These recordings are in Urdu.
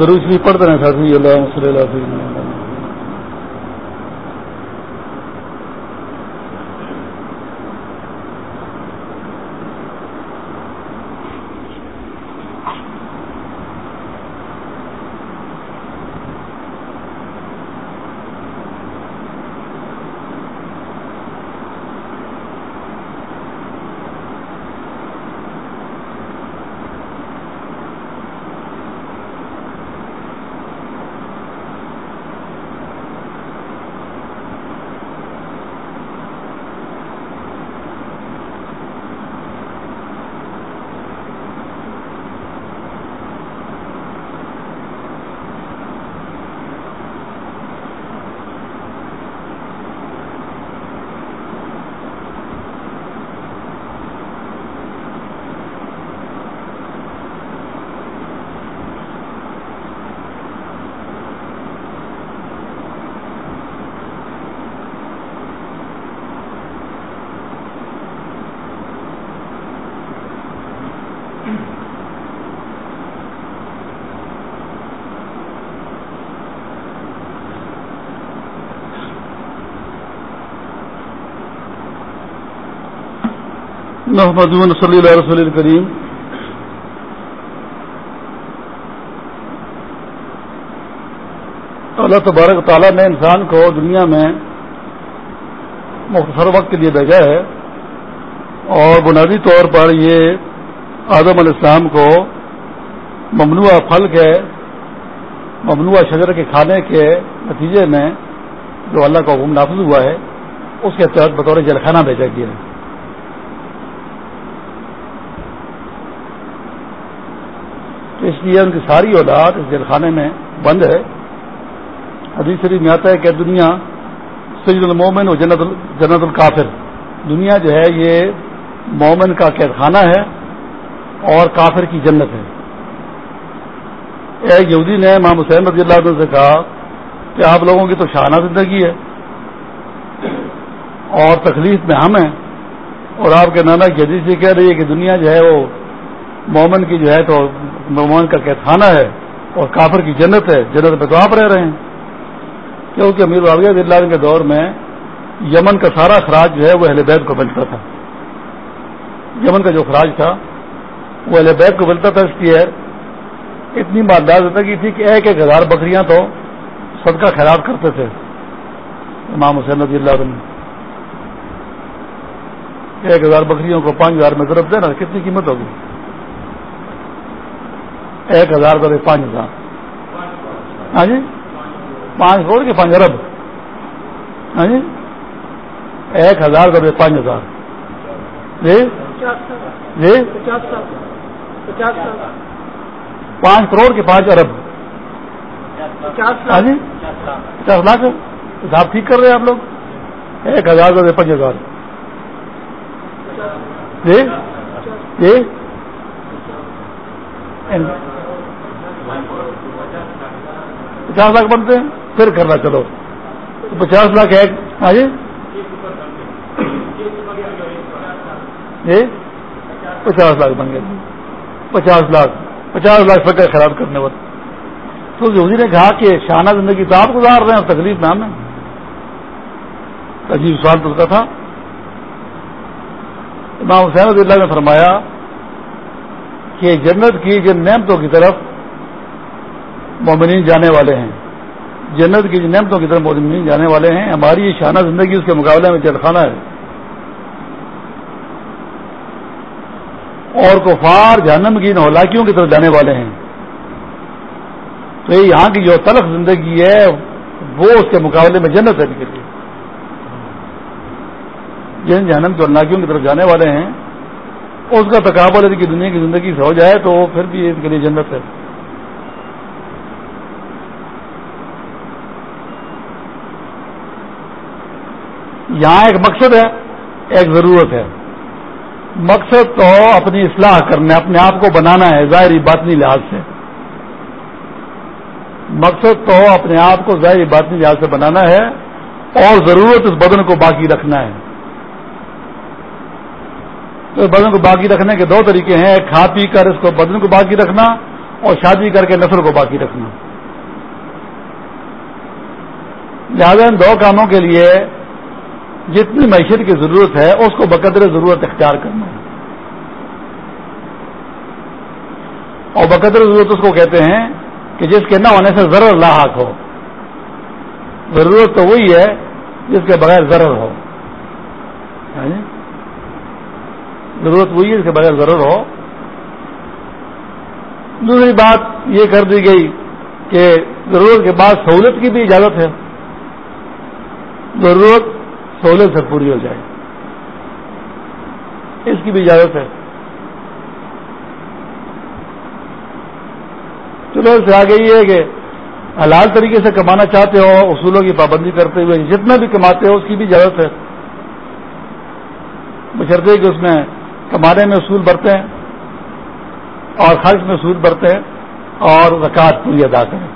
ضرور بھی پڑھتے رہے ساتھی اللہ صلی اللہ علیہ وسلم. محمد صلی اللہ رسول الکریم اللہ تبارک تعالیٰ نے انسان کو دنیا میں مختصر وقت کے لیے بھیجا ہے اور بنیادی طور پر یہ آدم علیہ السلام کو ممنوع پھل کے ممنوع شجر کے کھانے کے نتیجے میں جو اللہ کا حکم نافذ ہوا ہے، اس کے تحت بطور جلخانہ بھیجا گیا ہے۔ اس لیے ان کی ساری اولاد اس جیل خانے میں بند ہے۔ حدیث شریف میں آتا ہے کہ دنیا سجد المومن و جنت جنت القافر دنیا جو ہے یہ مومن کا قید خانہ ہے اور کافر کی جنت ہے۔ ایک یہودی نے امام حسین رضی اللہ عنہ سے کہا کہ آپ لوگوں کی تو شانہ زندگی ہے اور تکلیف میں ہم ہیں اور آپ کے نانا کی حدیث یہ کہہ رہی ہے کہ دنیا جو ہے وہ مومن کی جو ہے تو مومن کا قید ہے اور کافر کی جنت ہے، جنت پہ تو آپ رہ رہے ہیں۔ کیونکہ امیر واقعہ اللہ کے دور میں یمن کا سارا خراج جو ہے وہ اہل بیت کو ملتا تھا۔ یمن کا جو خراج تھا، وہ اہل بیت کو ملتا تھا، اس کی اتنی مالدار زندگی تھی کہ ایک ایک ہزار بکریاں تو صدقہ خیرات کرتے تھے۔ امام حسین رضی اللہ عنہ، ایک ہزار بکریوں کو پانچ ہزار میں ضرورت دینا کتنی قیمت ہوگی؟ ایک ہزار کرے پانچ ہزار۔ ہاں جی؟ پانچ کروڑ کے پانچ ارب ہاں جی؟ ایک ہزار کرے پانچ ہزار۔ جی؟ جی؟ پانچ کروڑ کے پانچ ارب ہاں جی؟ پچاس لاکھ۔ حساب ٹھیک کر رہے ہیں آپ لوگ۔ ایک ہزار کرے پانچ ہزار۔ جی؟ جی؟ پچاس لاکھ بنتے ہیں، پھر کرنا چلو۔ پچاس لاکھ ایک ہاں جی؟, جی؟ پچاس لاکھ بن گئے۔ پچاس لاکھ پچاس لاکھ فکر خراب کرنے والے تو یہودی نے کہا کہ شانہ زندگی تو آپ گزار رہے ہیں، تکلیف نام ہے عجیب سوال تو تھا۔ امام حسین رضی اللہ نے فرمایا کہ جنت کی جن نعمتوں کی طرف مومنین جانے والے ہیں۔ جنت کی نعمتوں کی طرف مومنین جانے والے ہیں۔ ہماری یہ شانہ زندگی اس کے مقابلے میں جلخانہ ہے۔ اور کفار جہنم کی نولاکیوں کی طرف جانے والے ہیں۔ تو یہ یہاں کی جو تلخ زندگی ہے، وہ اس کے مقابلے میں جنت ہے ان کے لیے۔ جن جہنم کی نولاکیوں کی طرف جانے والے ہیں، اس کا تقابل ان کی دنیا کی زندگی سے ہو جائے تو پھر بھی ان کے لیے جنت ہے۔ یہاں ایک مقصد ہے، ایک ضرورت ہے۔ مقصد تو اپنی اصلاح کرنا، اپنے آپ کو بنانا ہے، ظاہری باطنی لحاظ سے۔ مقصد تو اپنے آپ کو ظاہری باطنی لحاظ سے بنانا ہے، اور ضرورت اس بدن کو باقی رکھنا ہے۔ تو بدن کو باقی رکھنے کے دو طریقے ہیں کھا پی کر اس کو بدن کو باقی رکھنا، اور شادی کر کے نسل کو باقی رکھنا۔ لہذا ان دو کاموں کے لیے جتنی معیشت کی ضرورت ہے، اس کو بقدر ضرورت اختیار کرنا۔ ہے اور بقدر ضرورت اس کو کہتے ہیں کہ جس کے نہ ہونے سے ضرر لاحق ہو۔ ضرورت تو وہی ہے جس کے بغیر ضرر ہو۔ یعنی ضرورت وہی ہے جس کے بغیر ضرور ہو۔ دوسری بات یہ کر دی گئی کہ ضرورت کے بعد سہولت کی بھی اجازت ہے۔ ضرورت سہولت سے پوری ہو جائے۔ اس کی بھی اجازت ہے۔ چلو، اس سے آگے یہ ہے کہ حلال طریقے سے کمانا چاہتے ہو، اصولوں کی پابندی کرتے ہوئے جتنا بھی کماتے ہو، اس کی بھی اجازت ہے۔ بچرتے کہ اس میں کمانے میں اصول برتے ہیں اور خرچ میں سود برتے ہیں اور زکات پوری ادا کریں۔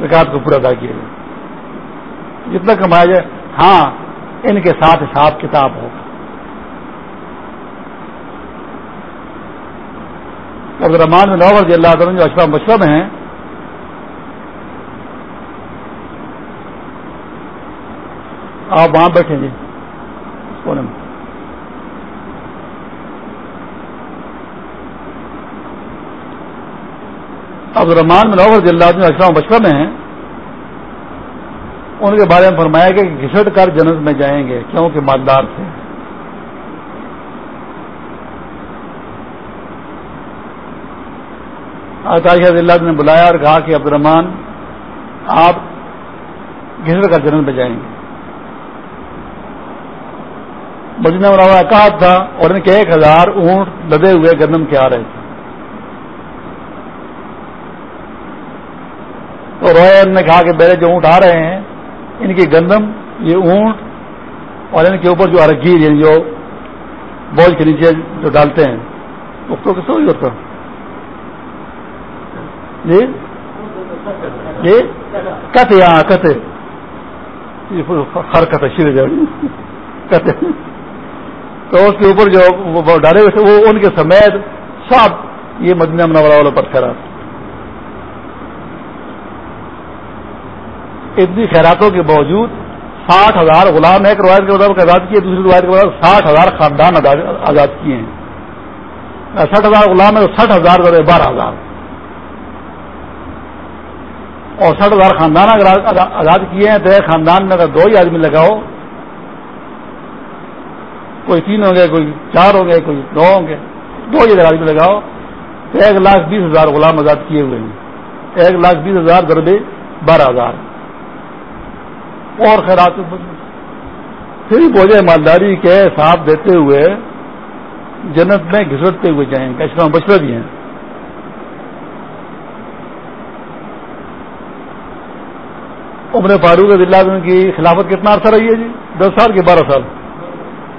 زکات کو پورا ادا کیا جائے جتنا کمایا جائے۔ ہاں ان کے ساتھ حساب کتاب ہوگا۔ عبد الرحمان میں نوور جی اللہ تعالیٰ جو اشرف مشرم ہیں، آپ وہاں بیٹھے جی کونے میں۔ عبد الرحمان میں نوور جی اللہ جو اشرف مشرم ہیں ان کے بارے میں فرمایا کہ گھسٹ کر جنت میں جائیں گے، کیونکہ مالدار تھے۔ عطاشہ اللہ نے بلایا اور کہا کہ عبد الرحمان آپ گھسڑ کر جنرل پہ جائیں گے۔ مجھے والا کہا تھا اور ان کے ایک ہزار اونٹ لدے ہوئے گندم کے آ رہے تھے۔ تو روئے نے کہا کہ میرے جو اونٹ آ رہے ہیں ان کی گندم، یہ اونٹ اور ان کے اوپر جو ارگیر یعنی جو بوجھ کے نیچے جو ڈالتے ہیں اس کو کس ہوتا جی جی کت یہاں کت ہر کت شیر کت تو اس کے اوپر جو ڈالے ہوئے تھے، وہ ان کے سمیت سب یہ مدینہ منورہ والوں پر خیرات اتنی خیراتوں کے باوجود ساٹھ ہزار غلام ایک روایت کے مطابق آزاد کیے، دوسری روایت کے مطابق ساٹھ ہزار خاندان آزاد کیے ہیں۔ سٹھ ہزار غلام ہے تو سٹھ ہزار بارہ ہزار۔ اور سٹھ ہزار خاندان اگر آزاد کیے ہیں، تو ایک خاندان میں اگر دو ہی آدمی لگاؤ، کوئی تین ہوں گے، کوئی چار ہوں گے، کوئی دو ہوں گے، دو ہی اگر آدمی لگاؤ، تو ایک لاکھ بیس ہزار غلام آزاد کیے ہوئے ہیں۔ ایک لاکھ بیس ہزار دربے بارہ ہزار۔ اور خیرات پھر بوجھے مالداری کے ساتھ دیتے ہوئے جنت میں گھسٹتے ہوئے جائیں۔ گے اس بھی ہیں؟ عمر فاروق دلہ کی خلافت کتنا عرصہ رہی ہے جی؟ دس سال کے بارہ سال۔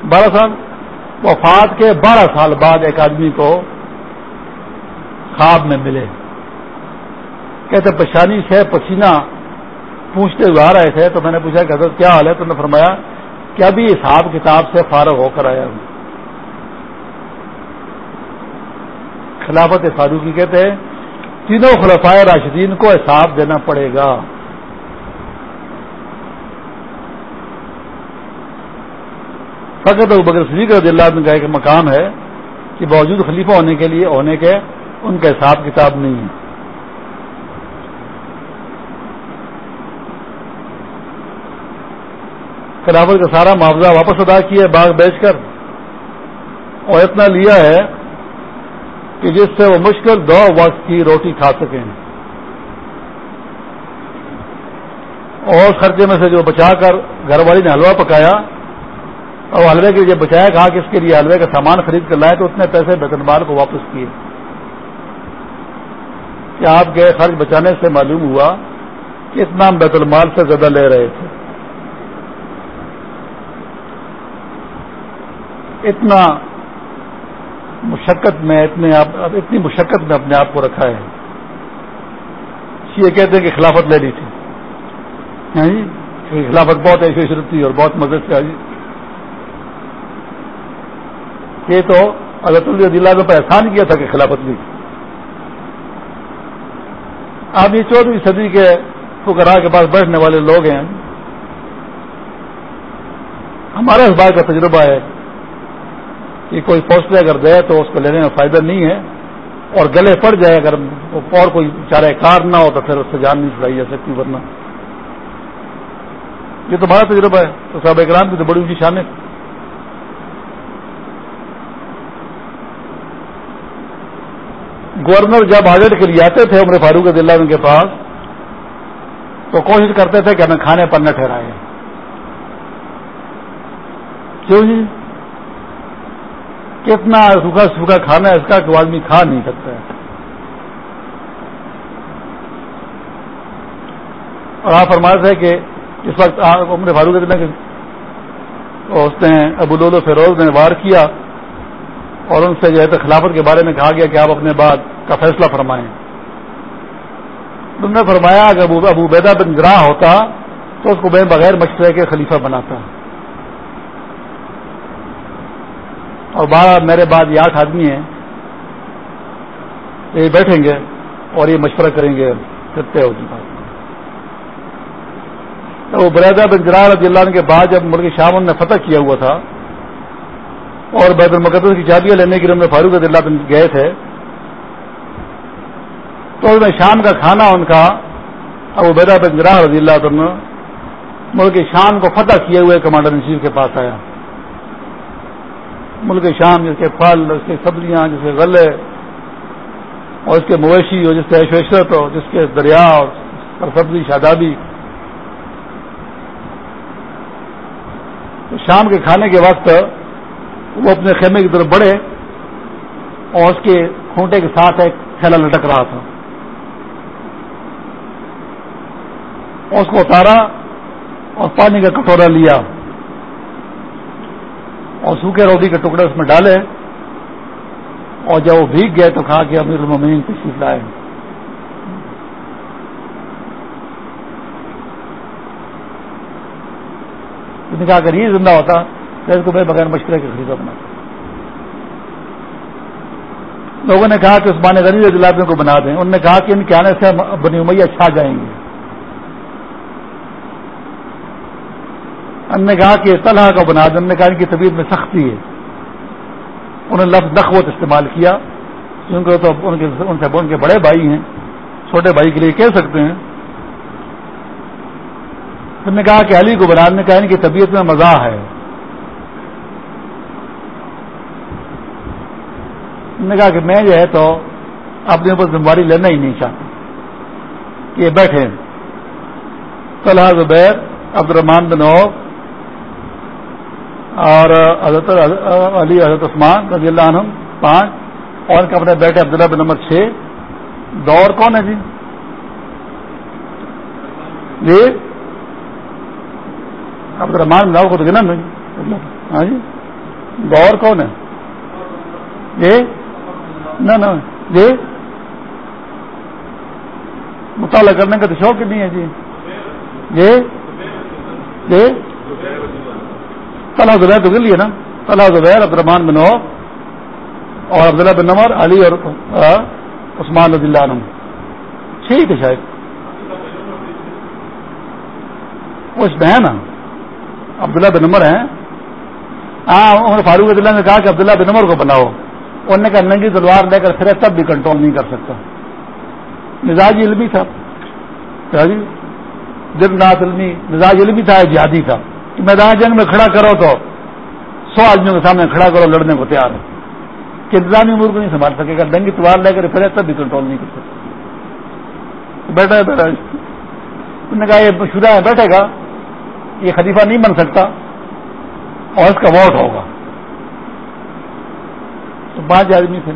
بارہ سال؟ وفات کے بارہ سال بعد ایک آدمی کو خواب میں ملے۔ کہتے پریشانی سے پسینہ پوچھتے ہوئے آ رہے تھے تو میں نے پوچھا کہ حضرت کیا حال ہے؟ تو نے فرمایا کہ ابھی حساب کتاب سے فارغ ہو کر آیا ہوں۔ خلافت فاروقی کہتے ہیں، تینوں خلفائے راشدین کو حساب دینا پڑے گا۔ فقط بکر صدیق رضی اللہ عنہ کا ایک مقام ہے کہ باوجود خلیفہ ہونے کے لیے، ہونے کے ان کا حساب کتاب نہیں ہے۔ خلافت کا سارا معاوضہ واپس ادا کیا باغ بیچ کر۔ اور اتنا لیا ہے کہ جس سے وہ مشکل دو وقت کی روٹی کھا سکیں۔ اور خرچے میں سے جو بچا کر گھر والی نے حلوہ پکایا، اور حلوے کے لیے بچایا، کہا کہ اس کے لیے حلوے کا سامان خرید کر لائے تو اتنے پیسے بیت المال کو واپس کیے۔ کہ آپ کے خرچ بچانے سے معلوم ہوا کہ اتنا ہم بیت المال سے زیادہ لے رہے تھے۔ اتنا مشقت میں اتنے آپ اتنی مشقت میں اپنے آپ کو رکھا ہے۔ یہ کہتے ہیں کہ خلافت لے لی تھی۔ ہاں جی؟ خلافت بہت ایسی شروع تھی اور بہت مدد سے آئی۔ یہ تو حضرت اللہ نے پر احسان کیا تھا کہ خلافت لی۔ اب یہ چودہویں صدی کے فکرا کے پاس بیٹھنے والے لوگ ہیں۔ ہمارا اس بات کا تجربہ ہے کہ کوئی فوصلے اگر دے تو اس کو لینے میں فائدہ نہیں ہے اور گلے پڑ جائے اگر اور کوئی چارے کار نہ ہو تو پھر اس سے جان نہیں چھڑائی جا سکتی ورنہ۔ یہ تو بڑا تجربہ ہے۔ تو صاحب اکرام کی تو بڑی اونچی شان ہے۔ گورنر جب آڈٹ کے لیے آتے تھے عمر فاروق دلہ ان کے پاس، تو کوشش کرتے تھے کہ ہمیں کھانے پر نہ ٹھہرائے۔ کیوں جی؟ کتنا سوکھا سوکھا کھانا ہے، اس کا کہ آدمی کھا نہیں سکتا ہے۔ اور آپ فرماتے ہیں کہ اس وقت عمر فاروق دلہ اس نے ابو لولو فیروز نے وار کیا اور ان سے جو ہے خلافت کے بارے میں کہا گیا کہ آپ اپنے بعد کا فیصلہ فرمائیں۔ انہوں نے فرمایا کہ ابو بیدا بن گراہ ہوتا تو اس کو میں بغیر مشورے کے خلیفہ بناتا۔ اور بارہ میرے بعد یہ آٹھ آدمی ہیں، یہ بیٹھیں گے اور یہ مشورہ کریں گے طے ہوگی بات وہ بریدا بن گراہ رضی اللہ عنہ کے بعد جب ملک شام نے فتح کیا ہوا تھا، اور بیت المقدس کی چابیاں لینے کے لیے میں فاروق اللہ بن گئے تھے، تو میں شام کا کھانا، ان کا ابو بیدا بن گراہ رضی اللہ عنہ ملک شام کو فتح کیے ہوئے کمانڈر ان چیف کے پاس آیا۔ ملک شام، جس کے پھل اس کے سبزیاں، جس کے غلے، اور اس کے مویشی ہو جس کے ایشوشرت ہو جس کے دریا، اور سبزی، شادابی۔ شام کے کھانے کے وقت وہ اپنے خیمے کی طرف بڑھے، اور اس کے کھونٹے کے ساتھ ایک تھیلا لٹک رہا تھا۔ اس کو اتارا اور پانی کا کٹورا لیا۔ اور سوکھے روٹی کے ٹکڑے اس میں ڈالے اور جب وہ بھیگ گئے تو کھا کے امیر المین تشریف لائے۔ نے کہا اگر یہ زندہ ہوتا اس کو میں بغیر مشورے کے خریدا بنا۔ لوگوں نے کہا کہ عثمان غنی غریب کو بنا دیں۔ انہوں نے کہا کہ ان کے آنے سے بنی امیہ چھا جائیں گے۔ ان نے کہا کہ طلحہ کو بنا دیں نے کہا ان کی طبیعت میں سختی ہے۔ انہوں نے لفظ نقوت استعمال کیا۔ کیونکہ تو ان کے ان سے ان کے بڑے بھائی ہیں۔ چھوٹے بھائی کے لیے کہہ سکتے ہیں۔ انہوں نے کہا کہ علی کو بنا نے کہا ان کی طبیعت میں مزاح ہے۔ نے کہا کہ میں جو ہے تو اپنے اوپر ذمہ داری لینا ہی نہیں چاہتا۔ کہ بیٹھے طلحہ زبیر عبد الرحمان بن عوف اور حضرت علی، حضرت عثمان رضی اللہ عنہ پانچ۔ اور اپنے بیٹے عبداللہ بن نمبر چھ۔ دور کون ہے جی؟ جی؟ عبد الرحمان بن کو تو گنا نہیں۔ ہاں جی؟ دور کون ہے؟ جی؟ نہ نہ۔ جی؟ مطالعہ کرنے کا تو شوق نہیں ہے جی۔ جی؟ جی؟ طلحہ زبیر تو گر لیے نا؟ طلحہ زبیر عبد الرحمان بن اور عبداللہ بن نمر علی اور عثمان رضی اللہ عنہ۔ ٹھیک ہے شاید۔ اس میں ہے نا؟ عبداللہ بن نمر ہیں۔ ہاں عمر فاروق اللہ نے کہا کہ عبداللہ بن نمر کو بناؤ۔ انہوں نے کہا ننگی تلوار لے کر پھرے تب بھی کنٹرول نہیں کر سکتا۔ مزاج علمی تھا۔ جی نات علمی مزاج علمی تھا، جہادی تھا۔ میدان جنگ میں کھڑا کرو تو سو آدمیوں کے سامنے کھڑا کرو، لڑنے کو تیار ہے کہ انتظامی امور کو نہیں سنبھال سکے گا ڈنگی تلوار لے کر پھرے تب بھی کنٹرول نہیں کر سکتا بیٹھا ہے، بیٹھا انہوں نے کہا، یہ شدہ ہے، بیٹھے گا۔ یہ خلیفہ نہیں بن سکتا اور اس کا ووٹ ہوگا۔ تو پانچ آدمی تھے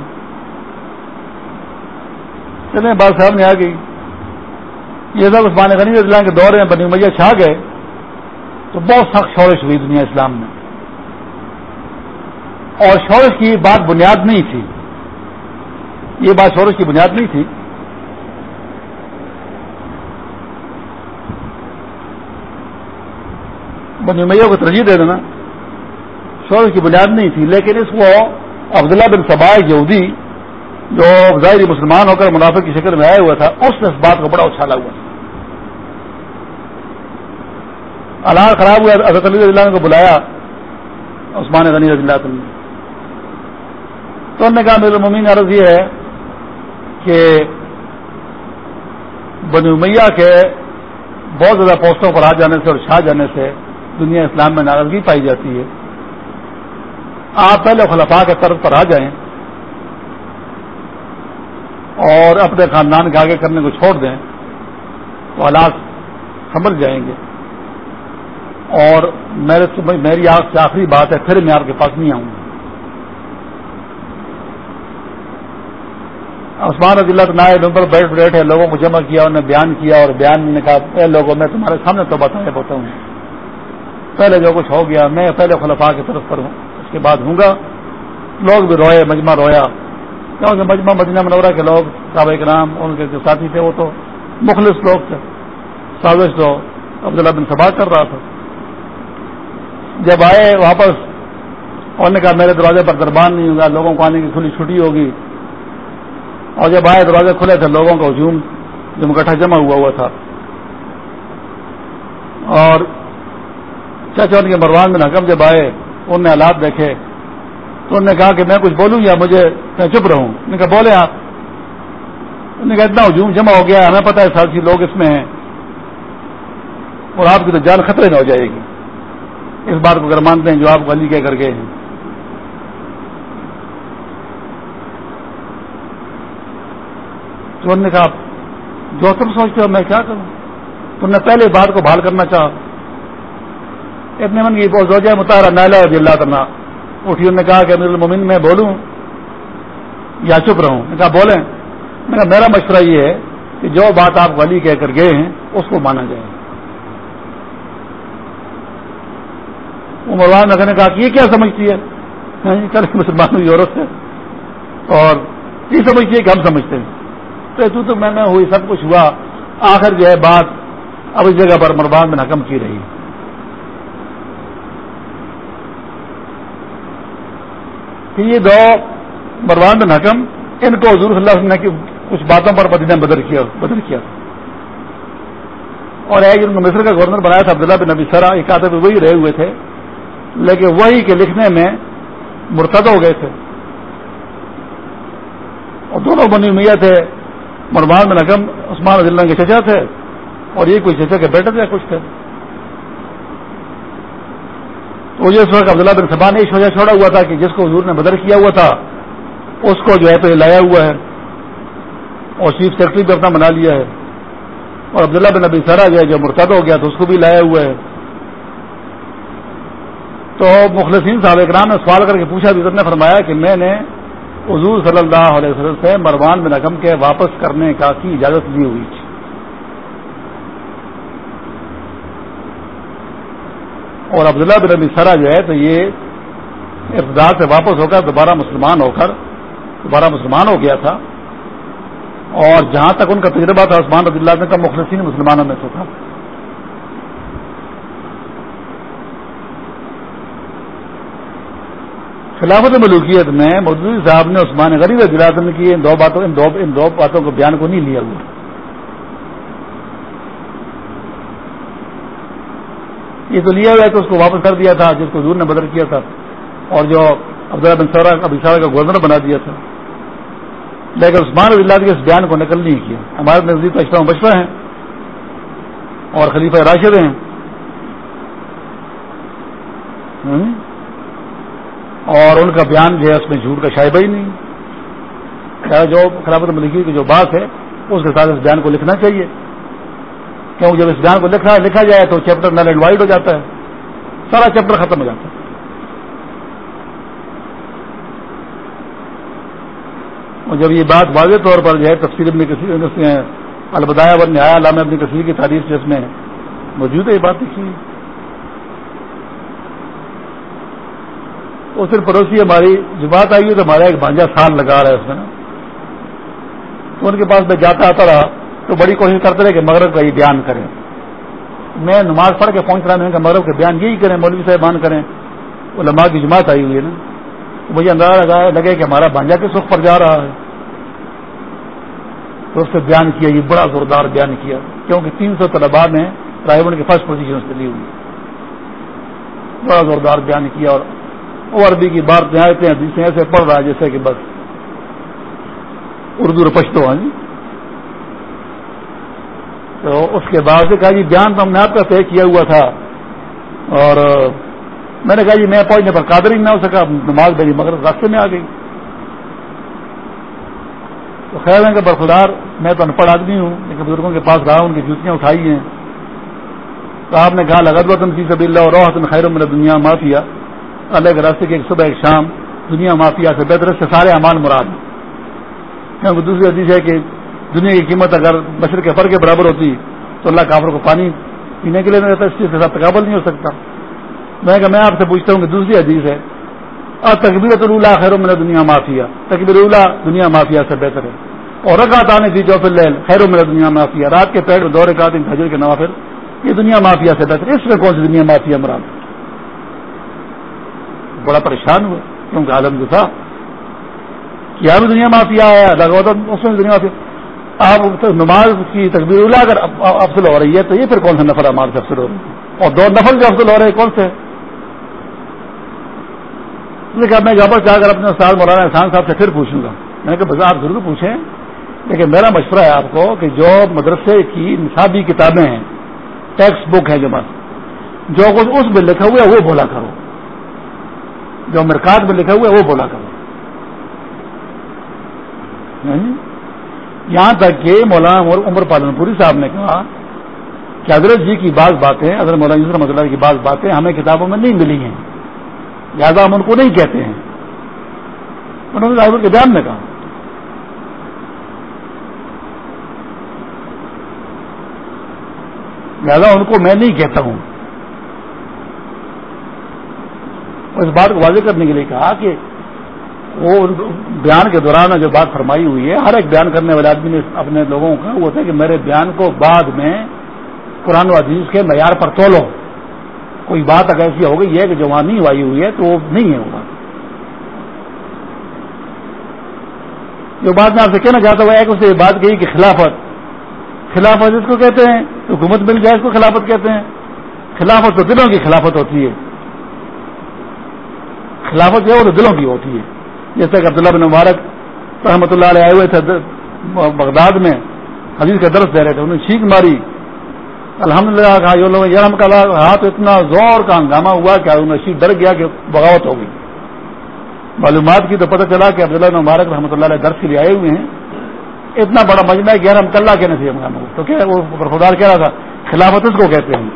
چلے بات صاحب نے آ گئی یہ سب عثمان غنی اسلام کے دور میں بنی میاں چھا گئے۔ تو بہت سخت شورش ہوئی دنیا اسلام میں۔ اور شورش کی بات بنیاد نہیں تھی۔ یہ بات شورش کی بنیاد نہیں تھی۔ بنی میوں کو ترجیح دے دینا۔ شورش کی بنیاد نہیں تھی، لیکن اس کو عبداللہ بن سبا یہودی جو ظاہری مسلمان ہو کر منافع کی شکل میں آیا ہوا تھا، اس نے اس بات کو بڑا اچھالا ہوا۔ اللہ خراب ہوا حضرت علی اللہ کو بلایا، عثمان غنی رضی اللہ تعالی تو انہوں نے کہا میرے ممین عرض یہ ہے کہ بنی امیہ کے بہت زیادہ پوسٹوں پر آ جانے سے اور چھا جانے سے دنیا اسلام میں ناراضگی پائی جاتی ہے۔ آپ پہلے خلفاء کے طرف پر آ جائیں اور اپنے خاندان کے آگے کرنے کو چھوڑ دیں تو حالات سمجھ جائیں گے۔ اور میرے میری آپ سے آخری بات ہے، پھر میں آپ کے پاس نہیں آؤں گا۔ عثمان رضی اللہ نائب نمبر بیٹھ بیٹھے لوگوں کو جمع کیا، انہوں نے بیان کیا اور بیان نے کہا، اے لوگوں، میں تمہارے سامنے تو بتایا بتا ہوں پہلے جو کچھ ہو گیا، میں پہلے خلفاء کی طرف پر ہوں۔ اس کے بعد ہوں گا۔ لوگ بھی روئے، مجمع رویا۔ کیونکہ مجمع مدینہ منورہ کے لوگ کعبہ کرام، ان کے جو ساتھی تھے، وہ تو مخلص لوگ تھے۔ سازش تو عبداللہ بن سبا کر رہا تھا۔ جب آئے واپس انہوں نے کہا میرے دروازے پر دربان نہیں ہوگا، لوگوں کو آنے کی کھلی چھٹی ہوگی۔ اور جب آئے دروازے کھلے تھے، لوگوں کا ہجوم جو مکٹھا جمع ہوا ہوا تھا۔ اور چاچا ان کے مروان میں حکم جب آئے انہوں نے حالات دیکھے۔ تو انہوں نے کہا کہ میں کچھ بولوں یا مجھے، میں چپ رہوں؟ نے کہا، بولے آپ۔ انہوں نے کہا، اتنا ہجوم جمع ہو گیا، ہمیں پتا ہے ساتھی لوگ اس میں ہیں۔ اور آپ کی تو جان خطرے میں ہو جائے گی۔ اس بات کو اگر مانتے ہیں جو آپ گلی کہہ کر گئے ہیں۔ تو انہوں نے کہا، جو تم سوچتے ہو، میں کیا کروں؟ تم نے پہلے بات کو بحال کرنا چاہا۔ اتنے من کی زوجہ متحرہ نائلہ رضی اللہ کرنا اٹھی انہوں نے کہا کہ امیر المومن میں بولوں یا چپ رہوں؟ نے کہا، بولیں۔ میں کہا، میرا مشورہ یہ ہے کہ جو بات آپ ولی کہہ کر گئے ہیں، اس کو مانا جائے۔ وہ نگر نے کہا کہ یہ کیا سمجھتی ہے؟ کل مسلمانوں کی عورت ہے اور یہ سمجھتی ہے کہ ہم سمجھتے ہیں۔ تو تو میں میں ہوئی سب کچھ ہوا۔ آخر جو ہے بات اب اس جگہ پر مروان میں حکم کی رہی۔ کہ یہ دو مروان بن حکم، ان کو حضور صلی اللہ علیہ وسلم نے کچھ باتوں پر مدینہ بدل کیا بدل کیا۔ اور ایک جن کو مصر کا گورنر بنایا تھا، عبداللہ بن نبی سرا، ایک آدھے وہی رہے ہوئے تھے۔ لیکن وہی کے لکھنے میں مرتد ہو گئے تھے۔ اور دونوں بنی میاں تھے مروان بن حکم عثمان رضی اللہ کے چچا تھے، اور یہ کوئی چچا کے بیٹے تھے، کچھ تھے۔ تو جس وقت عبداللہ بن سبا نے اس وجہ چھوڑا ہوا تھا کہ جس کو حضور نے بدر کیا ہوا تھا، اس کو جو ہے تو لایا ہوا ہے اور چیف سیکرٹری بھی اپنا بنا لیا ہے۔ اور عبداللہ بن ابی سرا جو ہے، جو مرتد ہو گیا تو اس کو بھی لایا ہوا ہے۔ تو مخلصین صاحب اکرام نے سوال کر کے پوچھا بھی نے فرمایا کہ میں نے حضور صلی اللہ علیہ وسلم سے مروان بن اکم کے واپس کرنے کا کی اجازت لی ہوئی تھی۔ اور عبداللہ بن ابی سرا جو ہے تو یہ ابتدا سے واپس ہو کر دوبارہ مسلمان ہو کر دوبارہ مسلمان ہو گیا تھا۔ اور جہاں تک ان کا تجربہ تھا، عثمان رضی اللہ کا، مخلصین مسلمانوں میں سے تھا۔ خلافت ملوکیت میں مودودی صاحب نے عثمان غریب عنہ کی ان دو باتوں ان دو ان دو باتوں کو بیان کو نہیں لیا ہوا۔ یہ تو لیا ہوا ہے تو اس کو واپس کر دیا تھا، جس کو حضور نے بدر کیا تھا۔ اور جو عبداللہ بن سورا ابھی سارا کا گورنر بنا دیا تھا۔ لیکن عثمان رضی اللہ کے اس بیان کو نقل نہیں کیا۔ ہمارے نزدیک اشرا بشرا ہیں اور خلیفہ راشد ہیں۔ اور ان کا بیان جو ہے اس میں جھوٹ کا شائبہ ہی نہیں۔ جو خلافت ملکی کی جو بات ہے، اس کے ساتھ اس بیان کو لکھنا چاہیے۔ کیونکہ جب اس بیان کو لکھا لکھا جائے تو چیپٹر نل اینڈ وائڈ ہو جاتا ہے۔ سارا چیپٹر ختم ہو جاتا ہے۔ اور جب یہ بات واضح طور پر جو ہے تفصیل اپنی کسی البدایا بن نیا علامہ اپنی تصویر کی تعریف سے اس میں موجود ہے، یہ بات لکھی وہ صرف پڑوسی ہماری جو بات آئی ہوئی تو ہمارا ایک بانجا سال لگا رہا ہے اس میں نا۔ تو ان کے پاس میں جاتا آتا رہا تو بڑی کوشش کرتے رہے کہ مغرب کا یہ بیان کریں۔ میں نماز پڑھ کے پہنچ رہا ہوں کہ مغرب کے بیان یہی کریں، مولوی صاحب کریں۔ وہ لمبا کی جماعت آئی ہوئی ہے نا۔ مجھے اندازہ لگا لگے کہ ہمارا بانجا کس وقت پر جا رہا ہے۔ تو اس سے بیان کیا، یہ بڑا زوردار بیان کیا۔ کیونکہ تین سو طلبا میں رائے کی فرسٹ پوزیشن سے لی ہوئی۔ بڑا زوردار بیان کیا اور وہ عربی کی بات نہایت ہیں ایسے پڑھ رہا ہے جیسے کہ بس۔ اردو پشتو ہاں جی۔ تو اس کے بعد سے کہا جی بیان تو ہم نے آپ کا طے کیا ہوا تھا۔ اور میں نے کہا جی میں پہنچنے پر قادر ہی نہ ہو سکا، نماز میری مگر راستے میں آ گئی۔ تو خیر ہے کہ برفدار میں تو ان پڑھ آدمی ہوں، لیکن بزرگوں کے پاس رہا ان کی جوتیاں اٹھائی ہیں۔ تو آپ نے کہا لگت وطن سی سبھی اللہ اور خیر میں دنیا مافیا الگ راستے کے ایک صبح ایک شام دنیا مافیا سے بہتر سے سارے امان مراد کیونکہ دوسری حدیث ہے کہ دنیا کی قیمت اگر بشر کے فر کے برابر ہوتی تو اللہ کافر کو پانی پینے کے لیے نہیں رہتا اس چیز کے ساتھ تقابل نہیں ہو سکتا۔ میں کہ میں آپ سے پوچھتا ہوں کہ دوسری حدیث ہے اور تقبیر اللہ خیر میں دنیا مافیا۔ تقبیر اللہ دنیا مافیا سے بہتر ہے۔ اور رکعت آنے کی جو پھر خیر میں دنیا مافیا۔ رات کے پیڑ دورے کا دن حجر کے نوافر یہ دنیا مافیا سے بہتر اس میں کون سی دنیا مافیا مراد بڑا پریشان ہوا، کیونکہ عالم جو تھا کیا بھی دنیا معافیا آیا لگا اس میں دنیا معافیا آپ نماز کی تقبیر اللہ اگر افضل ہو رہی ہے تو یہ پھر کون سا نفل امال سے افضل ہو رہی ہے؟ اور دو نفل جو افضل ہو رہے ہیں، کون سے؟ کہا، میں جہاں پر چاہ کر اپنے استاد مولانا احسان صاحب سے پھر پوچھوں گا۔ میں نے کہا، بس آپ ضرور پوچھیں۔ لیکن میرا مشورہ ہے آپ کو کہ جو مدرسے کی نصابی کتابیں ہیں، ٹیکسٹ بک ہے جو بس، جو کچھ اس میں لکھا ہوا ہے، وہ بولا کرو۔ جو مرکات میں لکھا ہوا ہے وہ بولا کرو۔ یہاں تک کہ مولانا عمر پالن پوری صاحب نے کہا کہ حضرت جی کی بعض باتیں، حضرت مولانا یوسف رحمۃ اللہ کی بعض باتیں ہمیں کتابوں میں نہیں ملی ہیں۔ لہٰذا ہم ان کو نہیں کہتے ہیں۔ انہوں نے کے بیان میں کہا۔ لہٰذا ان کو میں نہیں کہتا ہوں۔ اس بات کو واضح کرنے کے لیے کہا کہ وہ بیان کے دوران جو بات فرمائی ہوئی ہے، ہر ایک بیان کرنے والے آدمی نے اپنے لوگوں کا وہ تھا کہ میرے بیان کو بعد میں قرآن و عزیز کے معیار پر تولو۔ کوئی بات اگر ایسی ہو گئی ہے کہ جو وہاں نہیں وائی ہوئی ہے، تو وہ نہیں ہے وہ بات۔ جو بات میں آپ سے کہنا چاہتا ہوں ایک اسے یہ بات کہی کہ خلافت خلافت جس کو کہتے ہیں، حکومت مل جائے اس کو خلافت کہتے ہیں۔ خلافت تو دلوں کی خلافت ہوتی ہے۔ خلافت جو ہے وہ دلوں کی ہوتی ہے۔ جیسے کہ عبداللہ بن مبارک رحمۃ اللہ علیہ آئے ہوئے تھے بغداد میں، حدیث کا درس دے رہے تھے، انہوں نے چھینک ماری۔ الحمد للہ کہا یہ لوگ یرم کا ہاتھ اتنا زور کا ہنگامہ ہوا کہ انہیں شیخ ڈر گیا کہ بغاوت ہو گئی۔ معلومات کی تو پتہ چلا کہ عبداللہ بن مبارک رحمۃ اللہ علیہ درس کے لیے آئے ہوئے ہیں۔ اتنا بڑا مجمع ہے کہ یار ہم کلّہ کہنے سے ہنگامہ تو کیا وہ برفدار کہہ رہا تھا؟ خلافت اس کو کہتے ہیں۔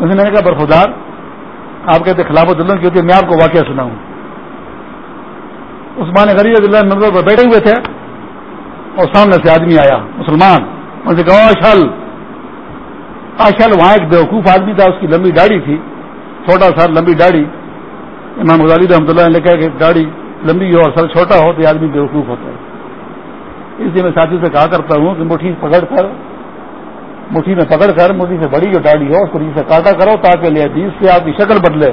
اس نے کہا، برفدار آپ کہتے خلافت اللہ کی ہوتی ہے، میں آپ کو واقعہ سناؤں۔ عثمان غریب اللہ نمبر پر بیٹھے ہوئے تھے اور سامنے سے آدمی آیا، مسلمان۔ ان سے کہا اشل اشل وہاں ایک بیوقوف آدمی تھا، اس کی لمبی داڑھی تھی، چھوٹا سا لمبی داڑھی۔ امام غزالی رحمۃ اللہ نے لکھا کہ داڑھی لمبی ہو اور سر چھوٹا ہو تو یہ آدمی بیوقوف ہوتا ہے۔ اس لیے میں ساتھی سے کہا کرتا ہوں کہ مٹھی پکڑ کر مٹھی میں پکڑ کر مٹھی سے بڑی جو داڑھی ہو، اس کو سے کاٹا کرو تاکہ لے بیس سے آپ کی شکل بدلے۔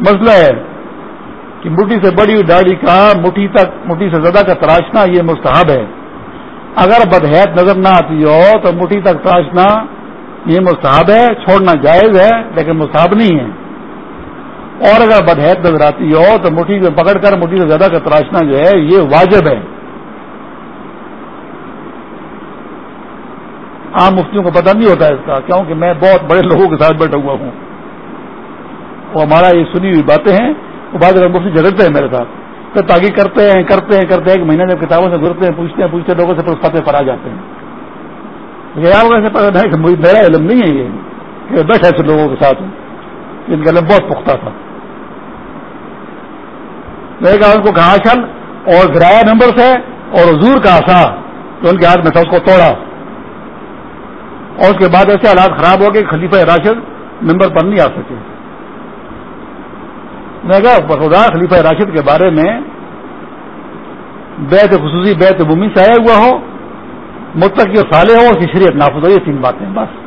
مسئلہ ہے کہ مٹھی سے بڑی ہوئی داڑھی کا مٹھی تک، مٹھی سے زیادہ کا تراشنا یہ مستحب ہے۔ اگر بدحیت نظر نہ آتی ہو تو مٹھی تک تراشنا یہ مستحب ہے، چھوڑنا جائز ہے، لیکن مستحب نہیں ہے۔ اور اگر بدحیت نظر آتی ہو تو مٹھی سے پکڑ کر مٹھی سے زیادہ کا تراشنا جو ہے، یہ واجب ہے۔ عام مفتیوں کو پتہ نہیں ہوتا ہے اس کا، کیونکہ میں بہت بڑے لوگوں کے ساتھ بیٹھا ہوا ہوں۔ وہ ہمارا یہ سنی ہوئی باتیں ہیں، وہ بات اگر مفتی جھگڑتے ہیں میرے ساتھ۔ پھر تاکہ کرتے ہیں کرتے ہیں کرتے ہیں، ایک مہینہ جب کتابوں سے گزرتے ہیں، پوچھتے ہیں، پوچھتے لوگوں سے پھر فتح پر آ جاتے ہیں۔ پتا کہ میرا علم نہیں ہے یہ، کہ بیٹھے ایسے لوگوں کے ساتھ ان کا علم بہت پختہ تھا۔ میں کہا ان کو کہا چل اور گرایا نمبر سے، اور حضور کا آسا تو ان کے ہاتھ میں تھا، اس کو توڑا۔ اور اس کے بعد ایسے حالات خراب ہو گئے خلیفہ راشد نمبر پر نہیں آ سکے۔ میں کہا، بخدا، خلیفہ راشد کے بارے میں بیت خصوصی بیت بومی سے آیا ہوا ہو، متقی اور سالے ہو، اس کی شریعت نافذ ہو یہ تین باتیں، بس۔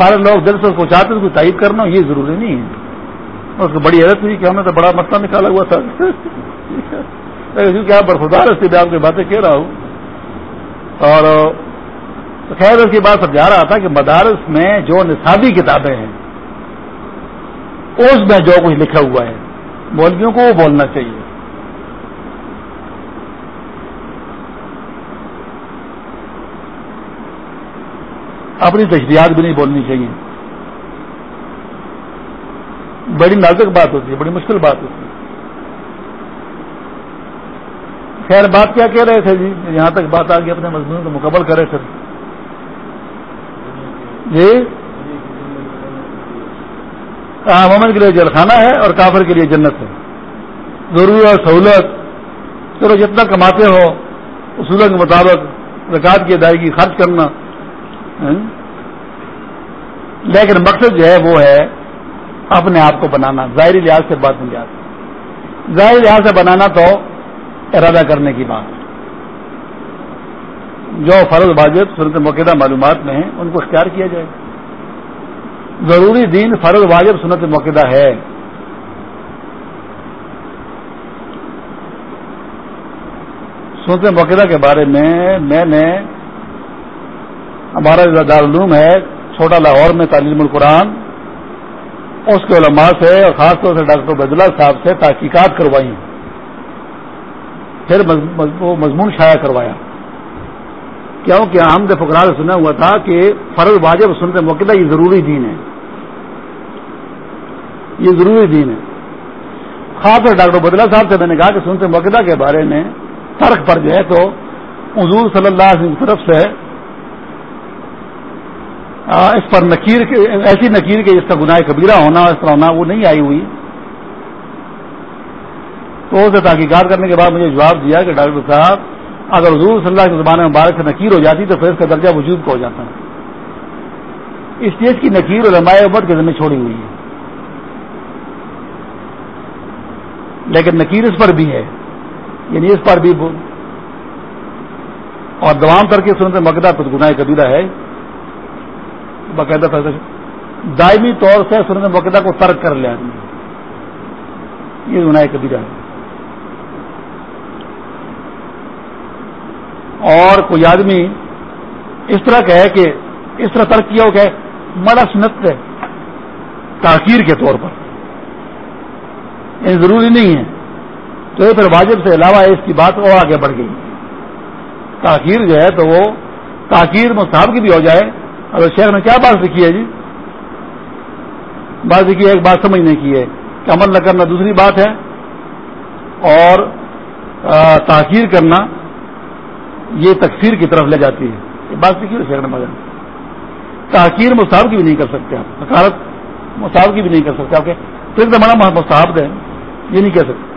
سارے لوگ دل سے اس کو چاہتے ہیں کوئی تعریف کرنا، یہ ضروری نہیں ہے۔ اس کو بڑی حیرت ہوئی کہ ہم نے تو بڑا مسئلہ نکالا ہوا تھا۔ کیونکہ آپ برفدار اس لیے آپ کی باتیں کہہ رہا ہوں۔ اور خیر اس کی بات سمجھا رہا تھا کہ مدارس میں جو نصابی کتابیں ہیں، اس میں جو کچھ لکھا ہوا ہے، مولویوں کو وہ بولنا چاہیے۔ اپنی تشریحات بھی نہیں بولنی چاہیے۔ بڑی نازک بات ہوتی ہے، بڑی مشکل بات ہوتی ہے۔ خیر، بات کیا کہہ رہے تھے جی؟ یہاں تک بات آ گئی، اپنے مضمون کو مکمل کرے سر جی؟ ہاں، مومن کے لیے جلخانہ ہے اور کافر کے لیے جنت ہے۔ ضروری اور سہولت۔ چلو، جتنا کماتے ہو، اصولوں کے مطابق رکاط کی ادائیگی، خرچ کرنا۔ ہاں؟ لیکن مقصد جو ہے، وہ ہے اپنے آپ کو بنانا۔ ظاہری لحاظ سے بات نہیں جاتی ظاہری لحاظ سے بنانا تو ارادہ کرنے کی بات جو فرض واجب صورت موقع معلومات میں ہیں، ان کو اختیار کیا جائے۔ ضروری دین فرض واجب سنت موقع ہے۔ سنت موقع کے بارے میں میں نے ہمارا دارالعلوم ہے، چھوٹا لاہور میں تعلیم القرآن، اس کے علماء سے اور خاص طور سے ڈاکٹر بدلا صاحب سے تحقیقات کروائی پھر مضمون شائع کروایا۔ کیونکہ ہم نے فکرا سے سنا ہوا تھا کہ فرض واجب سنتے موقع یہ ضروری دین ہے۔ یہ ضروری دین ہے۔ خاص طور ڈاکٹر بدلا صاحب سے میں نے کہا کہ سنتے موقع کے بارے میں فرق پر جو ہے تو حضور صلی اللہ علیہ وسلم کی طرف سے اس پر نکیر ایسی نکیر کے جس کا گناہ کبیرہ ہونا اس طرح ہونا، وہ نہیں آئی ہوئی۔ تو اسے تحقیقات کرنے کے بعد مجھے جواب دیا کہ ڈاکٹر صاحب اگر حضور صلی اللہ کے زمانے میں بارش سے نکیر ہو جاتی تو پھر اس کا درجہ وجود کا ہو جاتا اس چیز کی نکیر اور رمایہ عمر کے ذمہ چھوڑی ہوئی ہے۔ لیکن نکیر اس پر بھی ہے۔ یعنی اس پر بھی اور دوام کر کے سنتے مقدہ پر گناہ کبیرہ ہے۔ باقاعدہ دائمی طور سے سنت موقع کو ترک کر لیا یہ گناہ کبیرہ ہے۔ اور کوئی آدمی اس طرح کا ہے کہ اس طرح ترک کیا ہو کہ مڑا سنت ہے، تاخیر کے طور پر۔ یعنی ضروری نہیں ہے۔ تو یہ پھر واجب سے علاوہ اس کی بات اور آگے بڑھ گئی۔ تاخیر جو ہے تو وہ تاخیر مستحب کی بھی ہو جائے۔ اور شیخ نے کیا بات لکھی ہے جی؟ بات لکھی ہے، ایک بات سمجھنے کی ہے کہ عمل نہ کرنا دوسری بات ہے اور تاخیر کرنا یہ تقسیر کی طرف لے جاتی ہے۔ یہ بات لکھی شیخ نے مگر تاخیر کی بھی نہیں کر سکتے آپ، حکارت مصحب کی بھی نہیں کر سکتے آپ کے پھر تو بڑا مستحب ہے، یہ نہیں کہہ سکتے۔